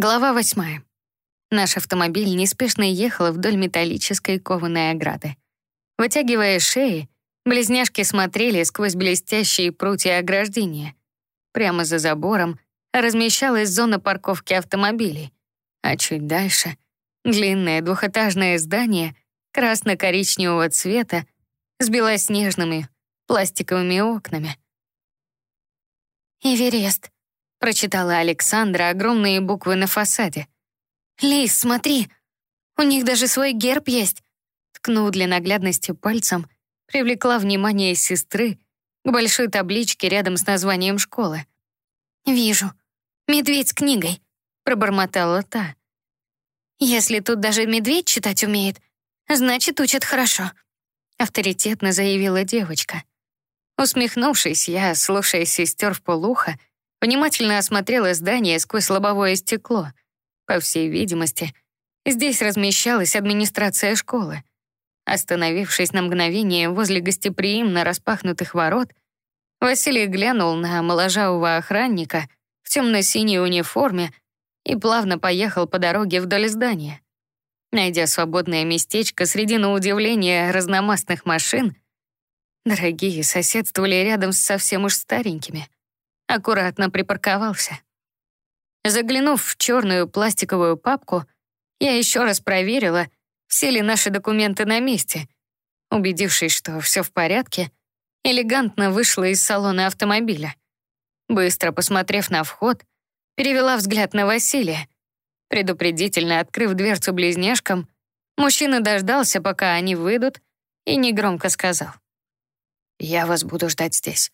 Глава восьмая. Наш автомобиль неспешно ехал вдоль металлической кованой ограды. Вытягивая шеи, близняшки смотрели сквозь блестящие прутья ограждения. Прямо за забором размещалась зона парковки автомобилей, а чуть дальше — длинное двухэтажное здание красно-коричневого цвета с белоснежными пластиковыми окнами. «Эверест», прочитала Александра огромные буквы на фасаде. «Лис, смотри, у них даже свой герб есть!» Ткнув для наглядности пальцем, привлекла внимание сестры к большой табличке рядом с названием школы. «Вижу. Медведь с книгой», — пробормотала та. «Если тут даже медведь читать умеет, значит, учат хорошо», — авторитетно заявила девочка. Усмехнувшись, я, слушая сестер в полухо, Внимательно осмотрела здание сквозь лобовое стекло. По всей видимости, здесь размещалась администрация школы. Остановившись на мгновение возле гостеприимно распахнутых ворот, Василий глянул на моложавого охранника в темно-синей униформе и плавно поехал по дороге вдоль здания. Найдя свободное местечко среди, на удивление, разномастных машин, дорогие соседствовали рядом с совсем уж старенькими — аккуратно припарковался. Заглянув в черную пластиковую папку, я еще раз проверила, все ли наши документы на месте. Убедившись, что все в порядке, элегантно вышла из салона автомобиля. Быстро посмотрев на вход, перевела взгляд на Василия. Предупредительно открыв дверцу близняшкам, мужчина дождался, пока они выйдут, и негромко сказал. «Я вас буду ждать здесь».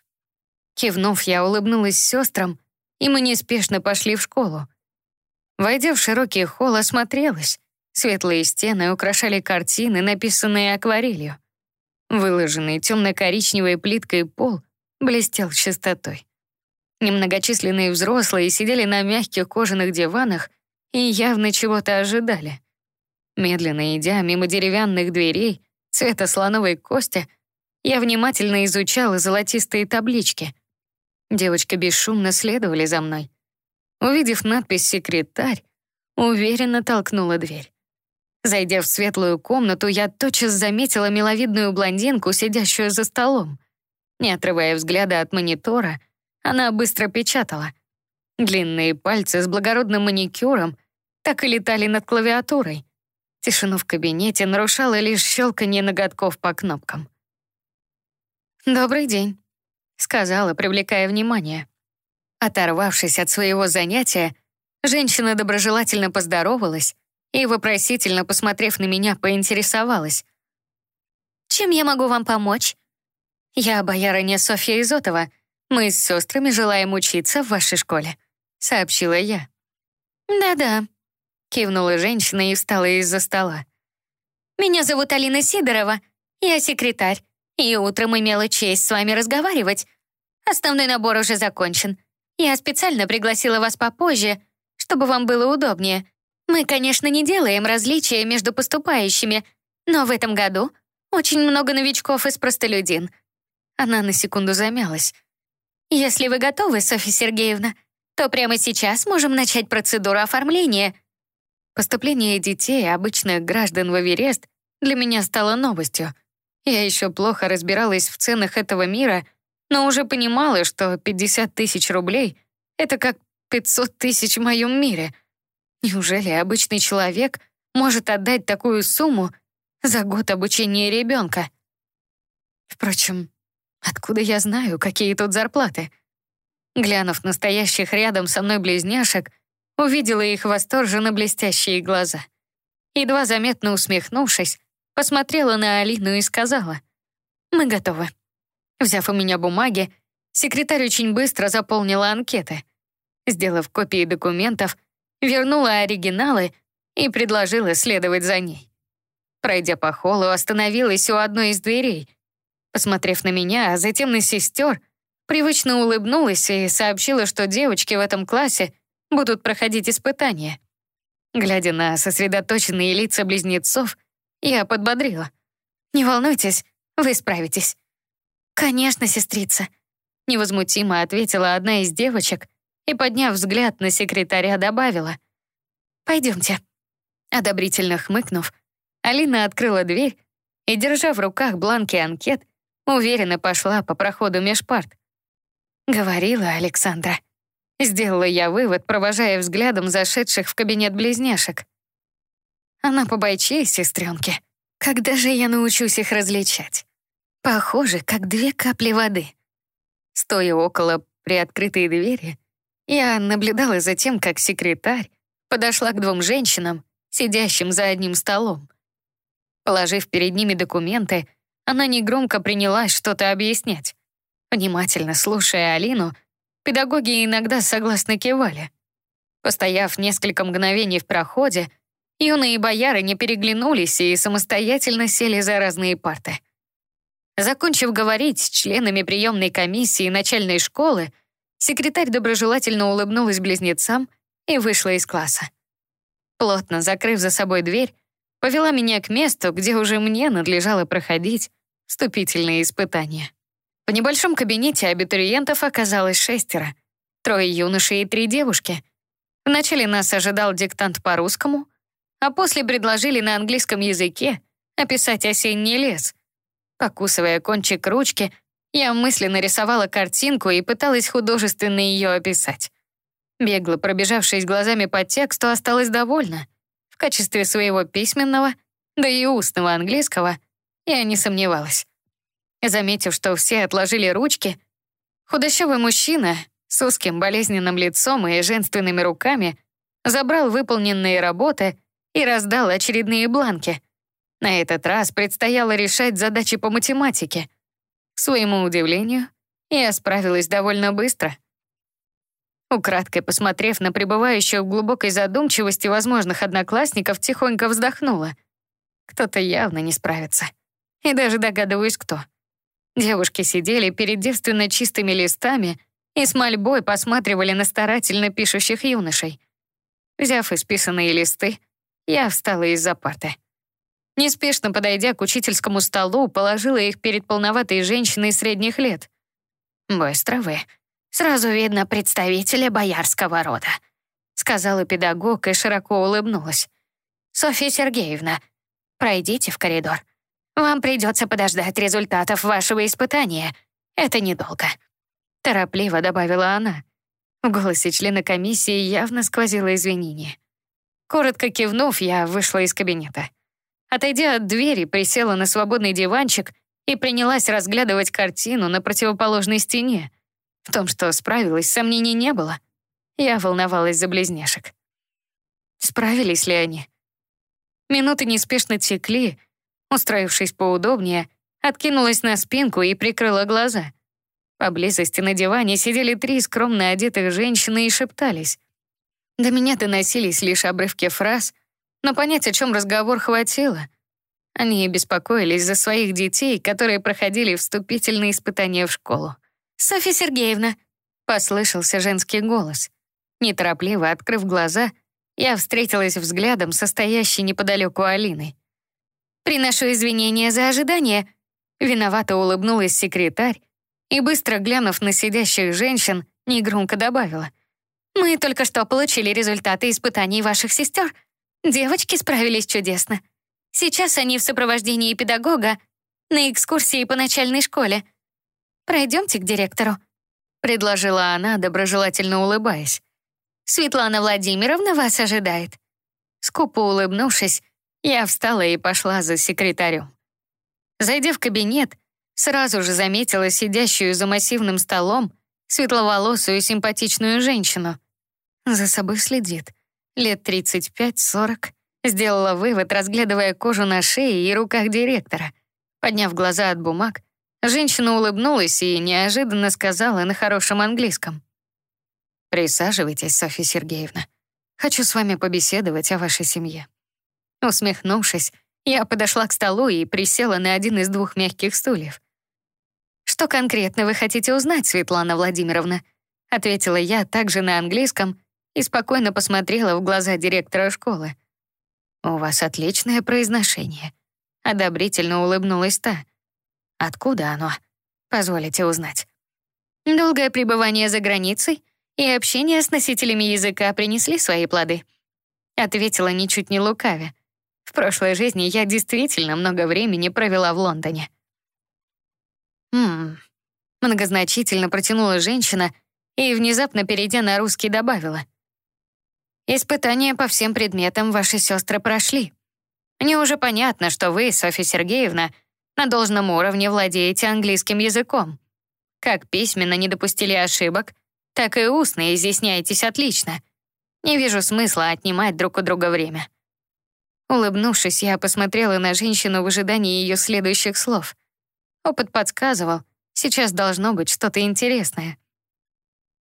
Кивнув, я улыбнулась сестрам, и мы неспешно пошли в школу. Войдя в широкий холл, осмотрелась. Светлые стены украшали картины, написанные акварелью. Выложенный темно-коричневой плиткой пол блестел чистотой. Немногочисленные взрослые сидели на мягких кожаных диванах и явно чего-то ожидали. Медленно идя мимо деревянных дверей цвета слоновой кости, я внимательно изучала золотистые таблички — Девочка бесшумно следовали за мной. Увидев надпись «Секретарь», уверенно толкнула дверь. Зайдя в светлую комнату, я тотчас заметила миловидную блондинку, сидящую за столом. Не отрывая взгляда от монитора, она быстро печатала. Длинные пальцы с благородным маникюром так и летали над клавиатурой. Тишину в кабинете нарушало лишь щелканье ноготков по кнопкам. «Добрый день», сказала, привлекая внимание. Оторвавшись от своего занятия, женщина доброжелательно поздоровалась и, вопросительно посмотрев на меня, поинтересовалась. «Чем я могу вам помочь?» «Я боярыня Софья Изотова. Мы с сестрами желаем учиться в вашей школе», — сообщила я. «Да-да», — кивнула женщина и встала из-за стола. «Меня зовут Алина Сидорова. Я секретарь, и утром имела честь с вами разговаривать. Основной набор уже закончен. Я специально пригласила вас попозже, чтобы вам было удобнее. Мы, конечно, не делаем различия между поступающими, но в этом году очень много новичков из простолюдин. Она на секунду замялась. Если вы готовы, Софья Сергеевна, то прямо сейчас можем начать процедуру оформления. Поступление детей, обычных граждан в Эверест, для меня стало новостью. Я еще плохо разбиралась в ценах этого мира но уже понимала, что 50 тысяч рублей — это как 500 тысяч в моем мире. Неужели обычный человек может отдать такую сумму за год обучения ребенка? Впрочем, откуда я знаю, какие тут зарплаты? Глянув настоящих рядом со мной близняшек, увидела их восторженно блестящие глаза. Едва заметно усмехнувшись, посмотрела на Алину и сказала, «Мы готовы». Взяв у меня бумаги, секретарь очень быстро заполнила анкеты. Сделав копии документов, вернула оригиналы и предложила следовать за ней. Пройдя по холлу, остановилась у одной из дверей. Посмотрев на меня, а затем на сестер, привычно улыбнулась и сообщила, что девочки в этом классе будут проходить испытания. Глядя на сосредоточенные лица близнецов, я подбодрила. «Не волнуйтесь, вы справитесь». «Конечно, сестрица», — невозмутимо ответила одна из девочек и, подняв взгляд на секретаря, добавила. Пойдемте». Одобрительно хмыкнув, Алина открыла дверь и, держа в руках бланки анкет, уверенно пошла по проходу меж парт. Говорила Александра. Сделала я вывод, провожая взглядом зашедших в кабинет близняшек. Она побойчее сестренки. Когда же я научусь их различать? Похоже, как две капли воды. Стоя около приоткрытой двери, я наблюдала за тем, как секретарь подошла к двум женщинам, сидящим за одним столом. Положив перед ними документы, она негромко принялась что-то объяснять. Внимательно слушая Алину, педагоги иногда согласно кивали. Постояв несколько мгновений в проходе, юные бояры не переглянулись и самостоятельно сели за разные парты. Закончив говорить с членами приемной комиссии начальной школы, секретарь доброжелательно улыбнулась близнецам и вышла из класса. Плотно закрыв за собой дверь, повела меня к месту, где уже мне надлежало проходить вступительные испытания. В небольшом кабинете абитуриентов оказалось шестеро. Трое юношей и три девушки. Вначале нас ожидал диктант по-русскому, а после предложили на английском языке описать осенний лес. Покусывая кончик ручки, я мысленно рисовала картинку и пыталась художественно ее описать. Бегло пробежавшись глазами по тексту, осталась довольна. В качестве своего письменного, да и устного английского, я не сомневалась. Заметив, что все отложили ручки, худощавый мужчина с узким болезненным лицом и женственными руками забрал выполненные работы и раздал очередные бланки. На этот раз предстояло решать задачи по математике. К своему удивлению, я справилась довольно быстро. Украдкой посмотрев на пребывающих в глубокой задумчивости возможных одноклассников, тихонько вздохнула. Кто-то явно не справится. И даже догадываюсь, кто. Девушки сидели перед девственно чистыми листами и с мольбой посматривали на старательно пишущих юношей. Взяв исписанные листы, я встала из-за парты. Неспешно подойдя к учительскому столу, положила их перед полноватой женщиной средних лет. «Быстро вы. Сразу видно представителя боярского рода», сказала педагог и широко улыбнулась. «Софья Сергеевна, пройдите в коридор. Вам придется подождать результатов вашего испытания. Это недолго». Торопливо добавила она. В голосе члена комиссии явно сквозило извинение. Коротко кивнув, я вышла из кабинета. Отойдя от двери, присела на свободный диванчик и принялась разглядывать картину на противоположной стене. В том, что справилась, сомнений не было. Я волновалась за близняшек. Справились ли они? Минуты неспешно текли, Устроившись поудобнее, откинулась на спинку и прикрыла глаза. Поблизости на диване сидели три скромно одетых женщины и шептались. До меня доносились лишь обрывки фраз, но понять, о чем разговор, хватило. Они беспокоились за своих детей, которые проходили вступительные испытания в школу. «Софья Сергеевна», — послышался женский голос. Неторопливо открыв глаза, я встретилась взглядом со стоящей неподалеку Алиной. «Приношу извинения за ожидание», — виновато улыбнулась секретарь и, быстро глянув на сидящих женщин, негромко добавила. «Мы только что получили результаты испытаний ваших сестер. Девочки справились чудесно. Сейчас они в сопровождении педагога на экскурсии по начальной школе. Пройдемте к директору», — предложила она, доброжелательно улыбаясь. «Светлана Владимировна вас ожидает». Скупо улыбнувшись, я встала и пошла за секретарем. Зайдя в кабинет, сразу же заметила сидящую за массивным столом светловолосую симпатичную женщину. За собой следит. Лет 35-40. Сделала вывод, разглядывая кожу на шее и руках директора. Подняв глаза от бумаг, женщина улыбнулась и неожиданно сказала на хорошем английском. «Присаживайтесь, Софья Сергеевна. Хочу с вами побеседовать о вашей семье». Усмехнувшись, я подошла к столу и присела на один из двух мягких стульев. «Что конкретно вы хотите узнать, Светлана Владимировна?» ответила я также на английском и спокойно посмотрела в глаза директора школы. «У вас отличное произношение», — одобрительно улыбнулась та. «Откуда оно? Позволите узнать». Долгое пребывание за границей и общение с носителями языка принесли свои плоды. Ответила ничуть не лукавя. В прошлой жизни я действительно много времени провела в Лондоне. Хм. Многозначительно протянула женщина и, внезапно перейдя на русский, добавила. Испытания по всем предметам ваши сестры прошли. Мне уже понятно, что вы, Софья Сергеевна, на должном уровне владеете английским языком. Как письменно не допустили ошибок, так и устно изъясняетесь отлично. Не вижу смысла отнимать друг у друга время. Улыбнувшись, я посмотрела на женщину в ожидании ее следующих слов. Опыт подсказывал, сейчас должно быть что-то интересное.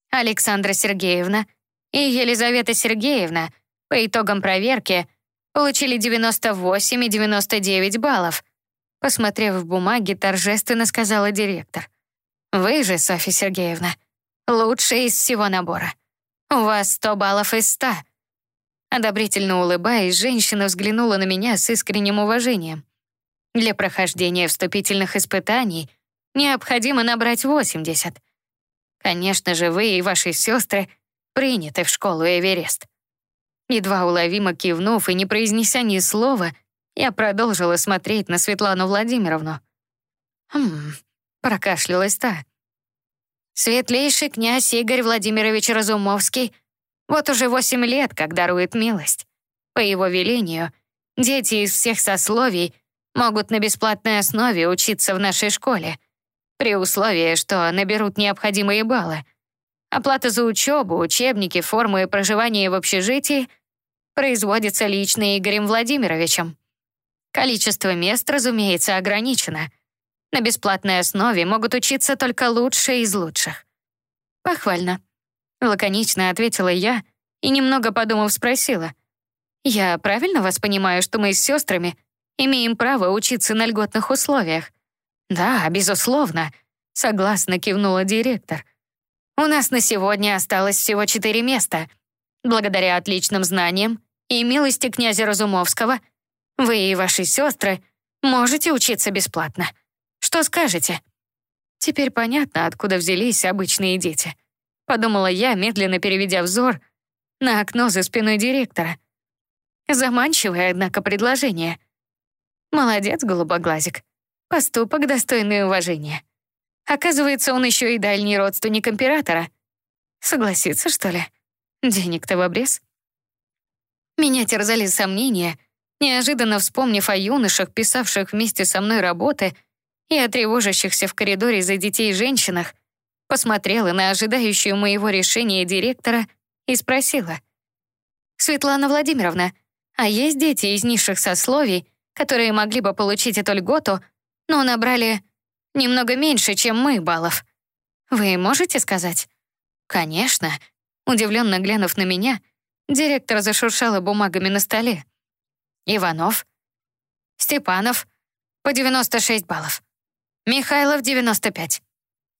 Александра Сергеевна и Елизавета Сергеевна по итогам проверки получили 98 и 99 баллов. Посмотрев в бумаги, торжественно сказала директор. Вы же, Софья Сергеевна, лучшая из всего набора. У вас 100 баллов из 100. Одобрительно улыбаясь, женщина взглянула на меня с искренним уважением. Для прохождения вступительных испытаний необходимо набрать 80. Конечно же, вы и ваши сестры приняты в школу Эверест. Едва уловимо кивнув и не произнеся ни слова, я продолжила смотреть на Светлану Владимировну. «Хм...» — прокашлялась та. «Светлейший князь Игорь Владимирович Разумовский вот уже восемь лет как дарует милость. По его велению, дети из всех сословий могут на бесплатной основе учиться в нашей школе, при условии, что наберут необходимые баллы. Оплата за учебу, учебники, формы и проживание в общежитии производится лично Игорем Владимировичем. Количество мест, разумеется, ограничено. На бесплатной основе могут учиться только лучшие из лучших. Похвально. Лаконично ответила я и, немного подумав, спросила. «Я правильно вас понимаю, что мы с сестрами имеем право учиться на льготных условиях?» «Да, безусловно», — согласно кивнула директор. «У нас на сегодня осталось всего четыре места. Благодаря отличным знаниям и милости князя Разумовского вы и ваши сестры можете учиться бесплатно. Что скажете?» Теперь понятно, откуда взялись обычные дети. Подумала я, медленно переведя взор на окно за спиной директора. Заманчивое, однако, предложение. Молодец, голубоглазик. Поступок, достойный уважения. Оказывается, он еще и дальний родственник императора. Согласится, что ли? Денег-то в обрез. Меня терзали сомнения, неожиданно вспомнив о юношах, писавших вместе со мной работы, и о тревожащихся в коридоре за детей женщинах, посмотрела на ожидающую моего решения директора и спросила. «Светлана Владимировна, а есть дети из низших сословий, которые могли бы получить эту льготу, но набрали немного меньше, чем мы баллов. Вы можете сказать? Конечно. Удивленно глянув на меня, директор зашуршала бумагами на столе. Иванов, Степанов по 96 баллов, Михайлов 95.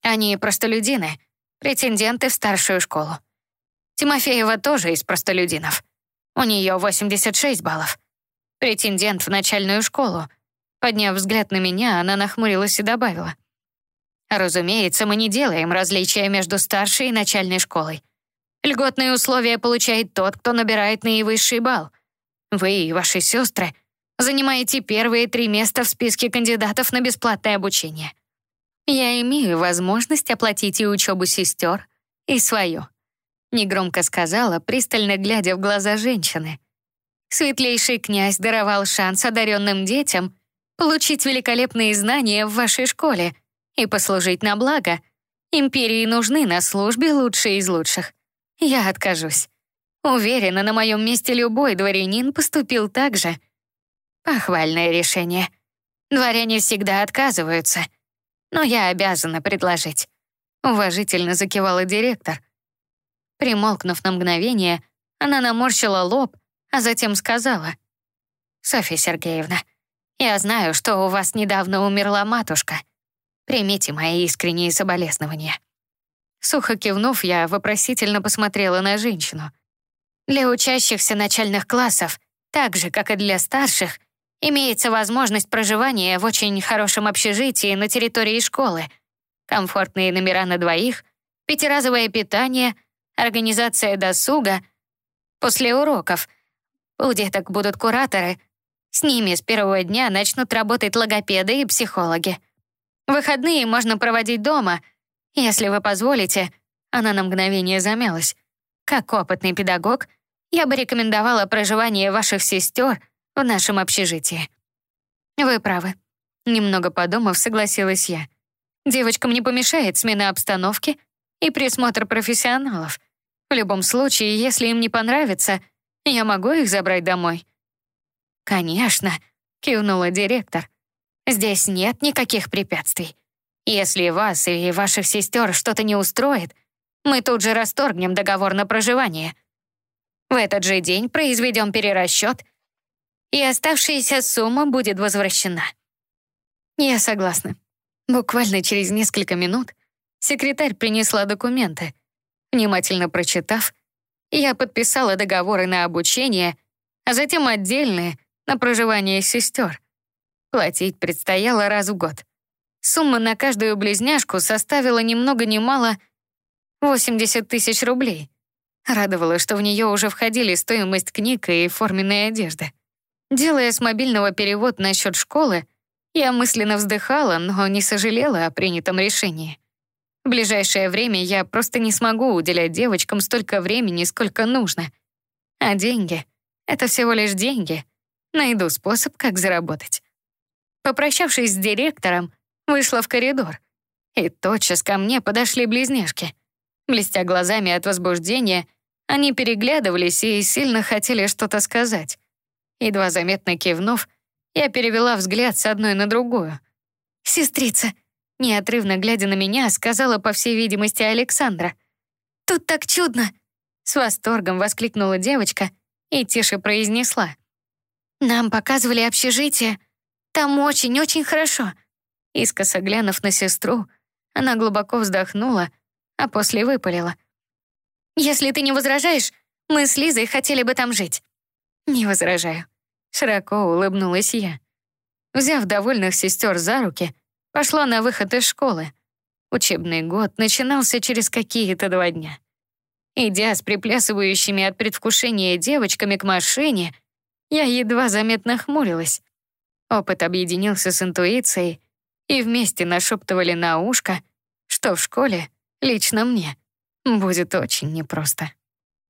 Они простолюдины, претенденты в старшую школу. Тимофеева тоже из простолюдинов. У нее 86 баллов. Претендент в начальную школу — Подняв взгляд на меня, она нахмурилась и добавила. «Разумеется, мы не делаем различия между старшей и начальной школой. Льготные условия получает тот, кто набирает наивысший балл. Вы и ваши сестры занимаете первые три места в списке кандидатов на бесплатное обучение. Я имею возможность оплатить и учебу сестер, и свою», негромко сказала, пристально глядя в глаза женщины. Светлейший князь даровал шанс одаренным детям — получить великолепные знания в вашей школе и послужить на благо. Империи нужны на службе лучшие из лучших. Я откажусь. Уверена, на моем месте любой дворянин поступил так же. Похвальное решение. Дворяне всегда отказываются. Но я обязана предложить. Уважительно закивала директор. Примолкнув на мгновение, она наморщила лоб, а затем сказала. «Софья Сергеевна, я знаю, что у вас недавно умерла матушка. Примите мои искренние соболезнования». Сухо кивнув, я вопросительно посмотрела на женщину. Для учащихся начальных классов, так же, как и для старших, имеется возможность проживания в очень хорошем общежитии на территории школы, комфортные номера на двоих, пятиразовое питание, организация досуга после уроков, У деток будут кураторы. С ними с первого дня начнут работать логопеды и психологи. Выходные можно проводить дома. Если вы позволите, она на мгновение замялась. Как опытный педагог, я бы рекомендовала проживание ваших сестер в нашем общежитии. Вы правы. Немного подумав, согласилась я. Девочкам не помешает смена обстановки и присмотр профессионалов. В любом случае, если им не понравится, я могу их забрать домой. «Конечно», — кивнула директор. «Здесь нет никаких препятствий. Если вас и ваших сестер что-то не устроит, мы тут же расторгнем договор на проживание. В этот же день произведем перерасчет, и оставшаяся сумма будет возвращена». Я согласна. Буквально через несколько минут секретарь принесла документы. Внимательно прочитав, я подписала договоры на обучение, а затем отдельные на проживание сестер. Платить предстояло раз в год. Сумма на каждую близняшку составила ни много ни мало 80 тысяч рублей. Радовало, что в нее уже входили стоимость книг и форменная одежда. Делая с мобильного перевод на счет школы, я мысленно вздыхала, но не сожалела о принятом решении. В ближайшее время я просто не смогу уделять девочкам столько времени, сколько нужно. А деньги — это всего лишь деньги. Найду способ, как заработать. Попрощавшись с директором, вышла в коридор. И тотчас ко мне подошли близняшки. Блестя глазами от возбуждения, они переглядывались и сильно хотели что-то сказать. Едва заметно кивнув, я перевела взгляд с одной на другую. «Сестрица», неотрывно глядя на меня, сказала, по всей видимости, Александра. «Тут так чудно!» С восторгом воскликнула девочка и тише произнесла. «Нам показывали общежитие. Там очень-очень хорошо». Искоса глянув на сестру, она глубоко вздохнула, а после выпалила. «Если ты не возражаешь, мы с Лизой хотели бы там жить». «Не возражаю», Широко улыбнулась я. Взяв довольных сестер за руки, пошла на выход из школы. Учебный год начинался через какие-то два дня. Идя с приплясывающими от предвкушения девочками к машине, я едва заметно хмурилась. Опыт объединился с интуицией, и вместе нашептывали на ушко, что в школе, лично мне, будет очень непросто.